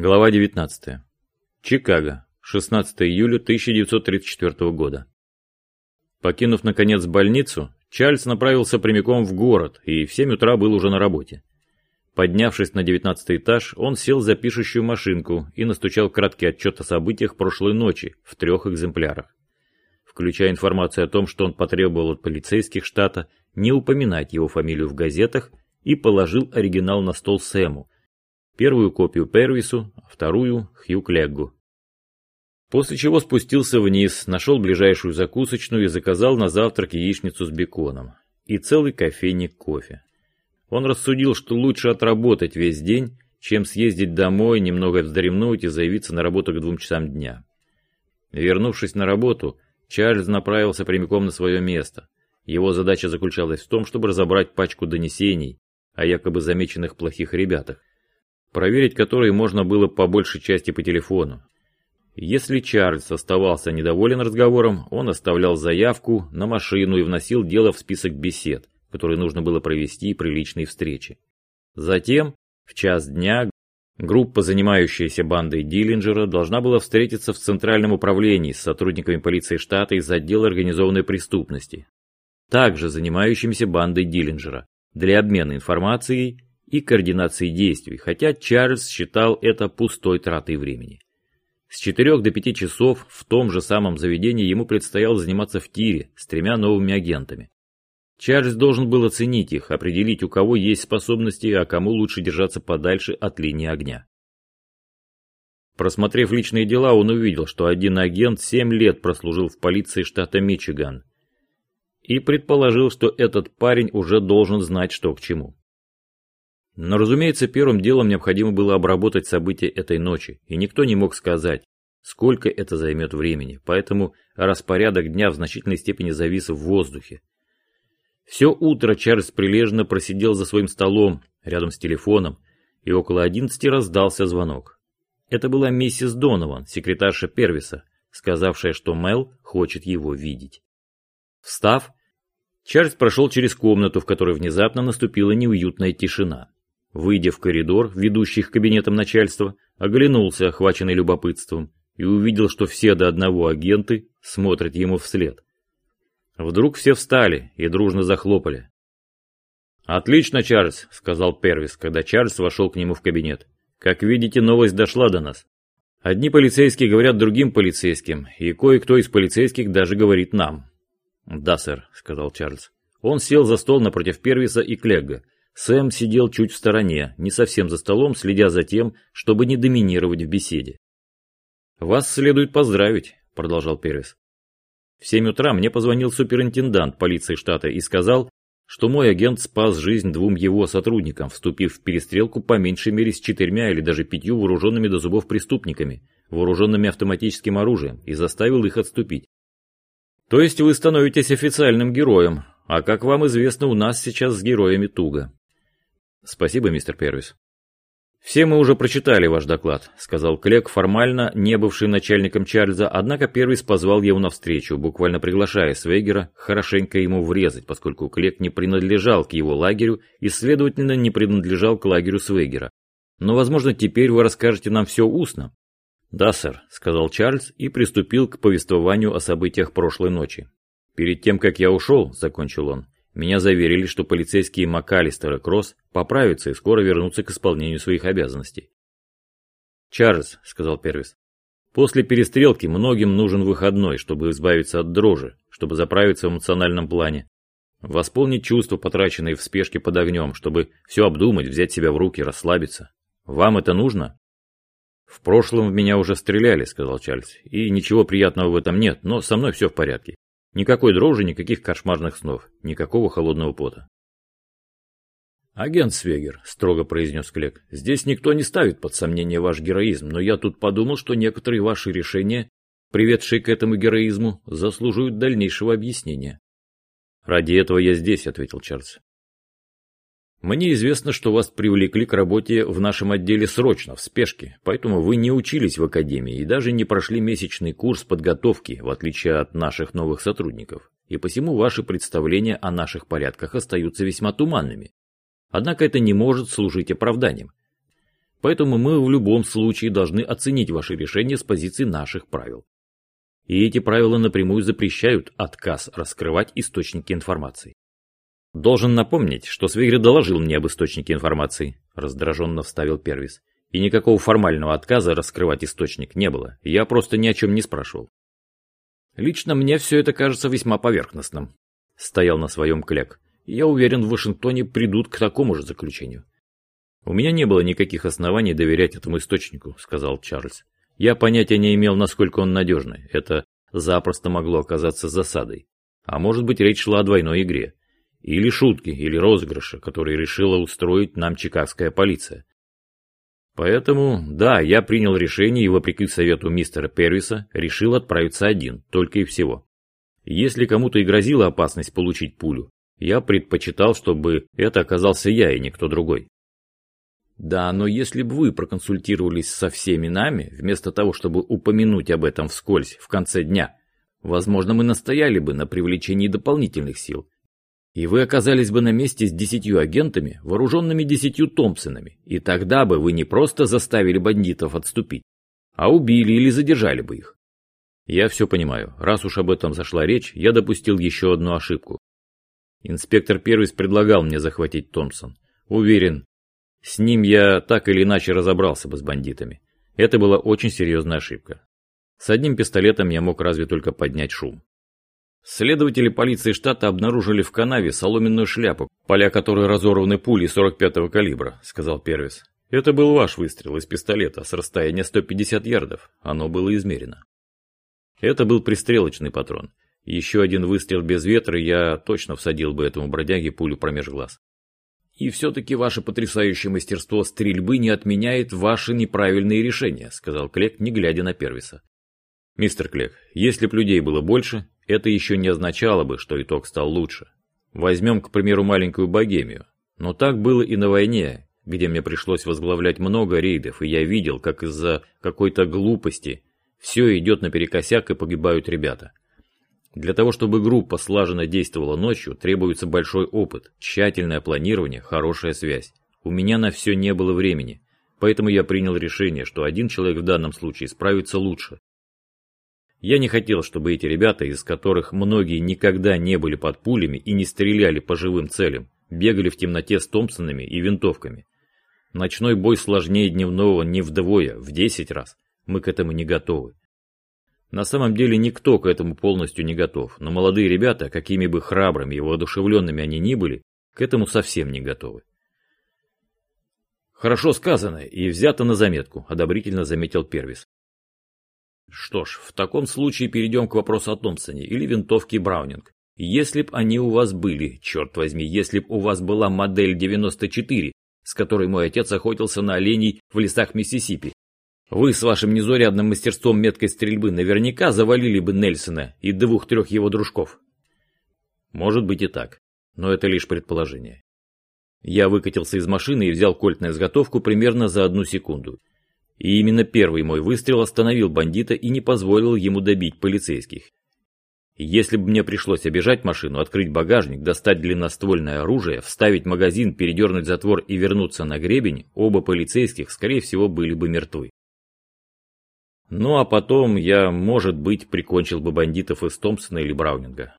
Глава 19. Чикаго. 16 июля 1934 года. Покинув, наконец, больницу, Чарльз направился прямиком в город и в 7 утра был уже на работе. Поднявшись на 19 этаж, он сел за пишущую машинку и настучал краткий отчет о событиях прошлой ночи в трех экземплярах. Включая информацию о том, что он потребовал от полицейских штата не упоминать его фамилию в газетах и положил оригинал на стол Сэму, первую копию Первису, вторую Хью Клеггу. После чего спустился вниз, нашел ближайшую закусочную и заказал на завтрак яичницу с беконом и целый кофейник кофе. Он рассудил, что лучше отработать весь день, чем съездить домой, немного вздремнуть и заявиться на работу к двум часам дня. Вернувшись на работу, Чарльз направился прямиком на свое место. Его задача заключалась в том, чтобы разобрать пачку донесений о якобы замеченных плохих ребятах, проверить которые можно было по большей части по телефону. Если Чарльз оставался недоволен разговором, он оставлял заявку на машину и вносил дело в список бесед, которые нужно было провести при личной встрече. Затем, в час дня, группа, занимающаяся бандой Диллинджера, должна была встретиться в Центральном управлении с сотрудниками полиции штата из отдела организованной преступности, также занимающимися бандой Диллинджера, для обмена информацией и координации действий, хотя Чарльз считал это пустой тратой времени. С 4 до 5 часов в том же самом заведении ему предстояло заниматься в тире с тремя новыми агентами. Чарльз должен был оценить их, определить, у кого есть способности, а кому лучше держаться подальше от линии огня. Просмотрев личные дела, он увидел, что один агент 7 лет прослужил в полиции штата Мичиган и предположил, что этот парень уже должен знать, что к чему. Но, разумеется, первым делом необходимо было обработать события этой ночи, и никто не мог сказать, сколько это займет времени, поэтому распорядок дня в значительной степени завис в воздухе. Все утро Чарльз прилежно просидел за своим столом, рядом с телефоном, и около одиннадцати раздался звонок. Это была миссис Донован, секретарша Первиса, сказавшая, что Мел хочет его видеть. Встав, Чарльз прошел через комнату, в которой внезапно наступила неуютная тишина. Выйдя в коридор, ведущий к кабинетам начальства, оглянулся, охваченный любопытством, и увидел, что все до одного агенты смотрят ему вслед. Вдруг все встали и дружно захлопали. «Отлично, Чарльз», — сказал Первис, когда Чарльз вошел к нему в кабинет. «Как видите, новость дошла до нас. Одни полицейские говорят другим полицейским, и кое-кто из полицейских даже говорит нам». «Да, сэр», — сказал Чарльз. Он сел за стол напротив Первиса и Клегга. Сэм сидел чуть в стороне, не совсем за столом, следя за тем, чтобы не доминировать в беседе. «Вас следует поздравить», — продолжал Перес. «В семь утра мне позвонил суперинтендант полиции штата и сказал, что мой агент спас жизнь двум его сотрудникам, вступив в перестрелку по меньшей мере с четырьмя или даже пятью вооруженными до зубов преступниками, вооруженными автоматическим оружием, и заставил их отступить. То есть вы становитесь официальным героем, а как вам известно, у нас сейчас с героями туго. Спасибо, мистер Первис. «Все мы уже прочитали ваш доклад», — сказал Клек, формально не бывший начальником Чарльза, однако Первис позвал его навстречу, буквально приглашая Свегера хорошенько ему врезать, поскольку Клек не принадлежал к его лагерю и, следовательно, не принадлежал к лагерю Свегера. «Но, возможно, теперь вы расскажете нам все устно». «Да, сэр», — сказал Чарльз и приступил к повествованию о событиях прошлой ночи. «Перед тем, как я ушел», — закончил он, — меня заверили, что полицейские МакАлистер и Кросс поправятся и скоро вернутся к исполнению своих обязанностей. «Чарльз», — сказал Первис, — «после перестрелки многим нужен выходной, чтобы избавиться от дрожи, чтобы заправиться в эмоциональном плане, восполнить чувства, потраченные в спешке под огнем, чтобы все обдумать, взять себя в руки, расслабиться. Вам это нужно?» «В прошлом в меня уже стреляли», — сказал Чарльз, — «и ничего приятного в этом нет, но со мной все в порядке. Никакой дрожи, никаких кошмарных снов, никакого холодного пота. «Агент Свегер», — строго произнес Клек, — «здесь никто не ставит под сомнение ваш героизм, но я тут подумал, что некоторые ваши решения, приведшие к этому героизму, заслуживают дальнейшего объяснения». «Ради этого я здесь», — ответил Чарльз. Мне известно, что вас привлекли к работе в нашем отделе срочно, в спешке, поэтому вы не учились в академии и даже не прошли месячный курс подготовки, в отличие от наших новых сотрудников. И посему ваши представления о наших порядках остаются весьма туманными. Однако это не может служить оправданием. Поэтому мы в любом случае должны оценить ваше решение с позиции наших правил. И эти правила напрямую запрещают отказ раскрывать источники информации. Должен напомнить, что Свегри доложил мне об источнике информации, раздраженно вставил Первис. И никакого формального отказа раскрывать источник не было, я просто ни о чем не спрашивал. Лично мне все это кажется весьма поверхностным. Стоял на своем Клек. Я уверен, в Вашингтоне придут к такому же заключению. У меня не было никаких оснований доверять этому источнику, сказал Чарльз. Я понятия не имел, насколько он надежный. Это запросто могло оказаться засадой. А может быть, речь шла о двойной игре. Или шутки, или розыгрыши, которые решила устроить нам чикагская полиция. Поэтому, да, я принял решение и, вопреки совету мистера Первиса, решил отправиться один, только и всего. Если кому-то и грозила опасность получить пулю, я предпочитал, чтобы это оказался я и никто другой. Да, но если бы вы проконсультировались со всеми нами, вместо того, чтобы упомянуть об этом вскользь в конце дня, возможно, мы настояли бы на привлечении дополнительных сил. И вы оказались бы на месте с десятью агентами, вооруженными десятью Томпсонами, и тогда бы вы не просто заставили бандитов отступить, а убили или задержали бы их. Я все понимаю. Раз уж об этом зашла речь, я допустил еще одну ошибку. Инспектор Первис предлагал мне захватить Томпсон. Уверен, с ним я так или иначе разобрался бы с бандитами. Это была очень серьезная ошибка. С одним пистолетом я мог разве только поднять шум. Следователи полиции штата обнаружили в канаве соломенную шляпу, поля которой разорваны пули 45-го калибра, сказал Первис. Это был ваш выстрел из пистолета с расстояния 150 ярдов. Оно было измерено. Это был пристрелочный патрон. Еще один выстрел без ветра, я точно всадил бы этому бродяге пулю промеж глаз. И все-таки ваше потрясающее мастерство стрельбы не отменяет ваши неправильные решения, сказал Клек, не глядя на Первиса. Мистер Клек, если б людей было больше, это еще не означало бы, что итог стал лучше. Возьмем, к примеру, маленькую Богемию. Но так было и на войне, где мне пришлось возглавлять много рейдов, и я видел, как из-за какой-то глупости все идет наперекосяк и погибают ребята. Для того, чтобы группа слаженно действовала ночью, требуется большой опыт, тщательное планирование, хорошая связь. У меня на все не было времени, поэтому я принял решение, что один человек в данном случае справится лучше. Я не хотел, чтобы эти ребята, из которых многие никогда не были под пулями и не стреляли по живым целям, бегали в темноте с Томпсонами и винтовками. Ночной бой сложнее дневного не вдвое, в десять раз. Мы к этому не готовы. На самом деле никто к этому полностью не готов, но молодые ребята, какими бы храбрыми и воодушевленными они ни были, к этому совсем не готовы. Хорошо сказано и взято на заметку, одобрительно заметил Первис. Что ж, в таком случае перейдем к вопросу о Томпсоне или винтовке Браунинг. Если б они у вас были, черт возьми, если б у вас была модель 94, с которой мой отец охотился на оленей в лесах Миссисипи, вы с вашим незаурядным мастерством меткой стрельбы наверняка завалили бы Нельсона и двух-трех его дружков. Может быть и так, но это лишь предположение. Я выкатился из машины и взял кольт на изготовку примерно за одну секунду. И именно первый мой выстрел остановил бандита и не позволил ему добить полицейских. Если бы мне пришлось обижать машину, открыть багажник, достать длинноствольное оружие, вставить магазин, передернуть затвор и вернуться на гребень, оба полицейских, скорее всего, были бы мертвы. Ну а потом я, может быть, прикончил бы бандитов из Томпсона или Браунинга.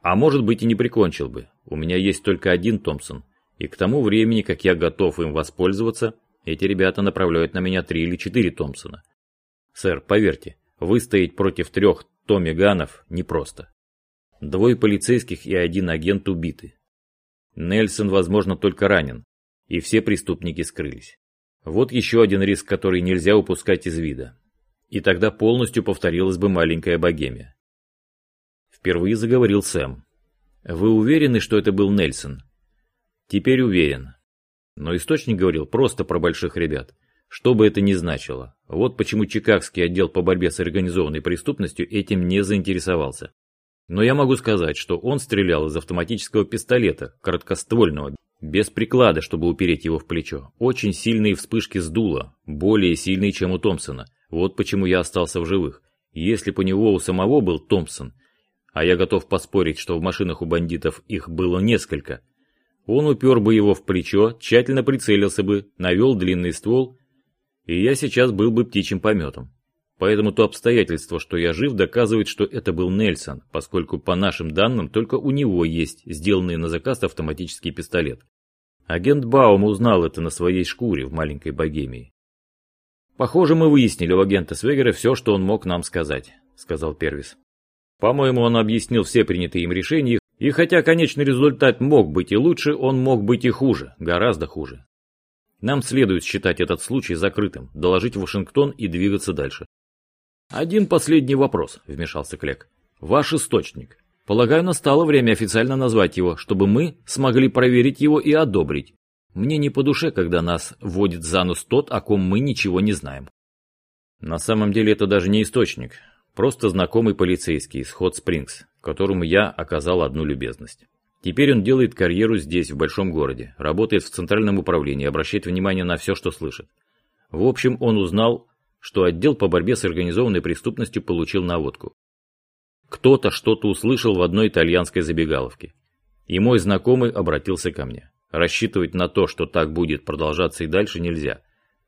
А может быть и не прикончил бы. У меня есть только один Томпсон. И к тому времени, как я готов им воспользоваться, эти ребята направляют на меня три или четыре Томпсона. Сэр, поверьте, выстоять против трех Томми Ганов непросто. Двое полицейских и один агент убиты. Нельсон, возможно, только ранен. И все преступники скрылись. Вот еще один риск, который нельзя упускать из вида и тогда полностью повторилась бы маленькая богемия. Впервые заговорил Сэм. «Вы уверены, что это был Нельсон?» «Теперь уверен. Но источник говорил просто про больших ребят. Что бы это ни значило. Вот почему Чикагский отдел по борьбе с организованной преступностью этим не заинтересовался. Но я могу сказать, что он стрелял из автоматического пистолета, короткоствольного, без приклада, чтобы упереть его в плечо. Очень сильные вспышки сдуло, более сильные, чем у Томпсона. Вот почему я остался в живых. Если бы у него у самого был Томпсон, а я готов поспорить, что в машинах у бандитов их было несколько, он упер бы его в плечо, тщательно прицелился бы, навел длинный ствол и я сейчас был бы птичьим пометом. Поэтому то обстоятельство, что я жив, доказывает, что это был Нельсон, поскольку по нашим данным только у него есть сделанный на заказ автоматический пистолет. Агент Баум узнал это на своей шкуре в маленькой Богемии. «Похоже, мы выяснили у агента Свегера все, что он мог нам сказать», — сказал Первис. «По-моему, он объяснил все принятые им решения, и хотя конечный результат мог быть и лучше, он мог быть и хуже, гораздо хуже. Нам следует считать этот случай закрытым, доложить в Вашингтон и двигаться дальше. «Один последний вопрос», — вмешался Клек. «Ваш источник. Полагаю, настало время официально назвать его, чтобы мы смогли проверить его и одобрить. Мне не по душе, когда нас вводит за нос тот, о ком мы ничего не знаем». На самом деле это даже не источник, просто знакомый полицейский из Хот Спрингс, которому я оказал одну любезность. Теперь он делает карьеру здесь, в большом городе, работает в центральном управлении, обращает внимание на все, что слышит. В общем, он узнал что отдел по борьбе с организованной преступностью получил наводку. Кто-то что-то услышал в одной итальянской забегаловке. И мой знакомый обратился ко мне. Рассчитывать на то, что так будет продолжаться и дальше нельзя.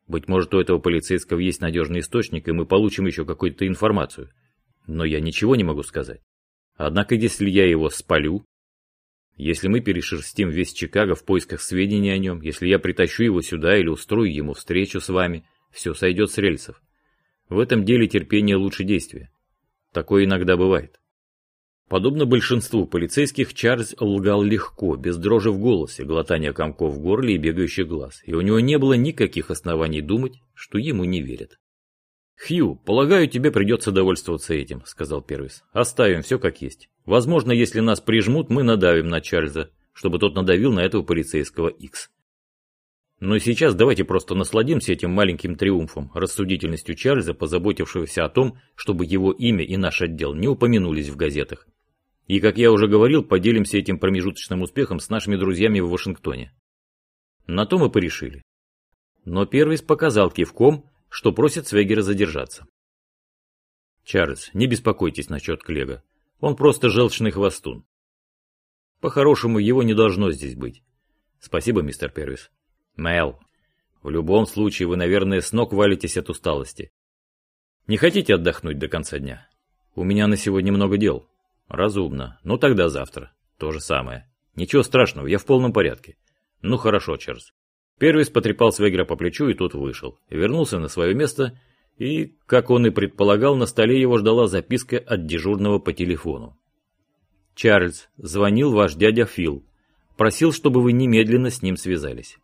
Быть может, у этого полицейского есть надежный источник, и мы получим еще какую-то информацию. Но я ничего не могу сказать. Однако, если я его спалю, если мы перешерстим весь Чикаго в поисках сведений о нем, если я притащу его сюда или устрою ему встречу с вами, все сойдет с рельсов. В этом деле терпение лучше действия. Такое иногда бывает. Подобно большинству полицейских, Чарльз лгал легко, без дрожи в голосе, глотания комков в горле и бегающих глаз, и у него не было никаких оснований думать, что ему не верят. «Хью, полагаю, тебе придется довольствоваться этим», — сказал Первис. «Оставим все как есть. Возможно, если нас прижмут, мы надавим на Чарльза, чтобы тот надавил на этого полицейского Икс. Но сейчас давайте просто насладимся этим маленьким триумфом, рассудительностью Чарльза, позаботившегося о том, чтобы его имя и наш отдел не упомянулись в газетах. И, как я уже говорил, поделимся этим промежуточным успехом с нашими друзьями в Вашингтоне. На то мы порешили. Но Первис показал кивком, что просит Свегера задержаться. Чарльз, не беспокойтесь насчет Клега. Он просто желчный хвостун. По-хорошему, его не должно здесь быть. Спасибо, мистер Первис. Мэл, в любом случае вы, наверное, с ног валитесь от усталости. Не хотите отдохнуть до конца дня? У меня на сегодня много дел. Разумно. Ну тогда завтра. То же самое. Ничего страшного, я в полном порядке. Ну хорошо, Чарльз. Первый потрепал Свегера по плечу, и тот вышел. Вернулся на свое место, и, как он и предполагал, на столе его ждала записка от дежурного по телефону. «Чарльз, звонил ваш дядя Фил. Просил, чтобы вы немедленно с ним связались.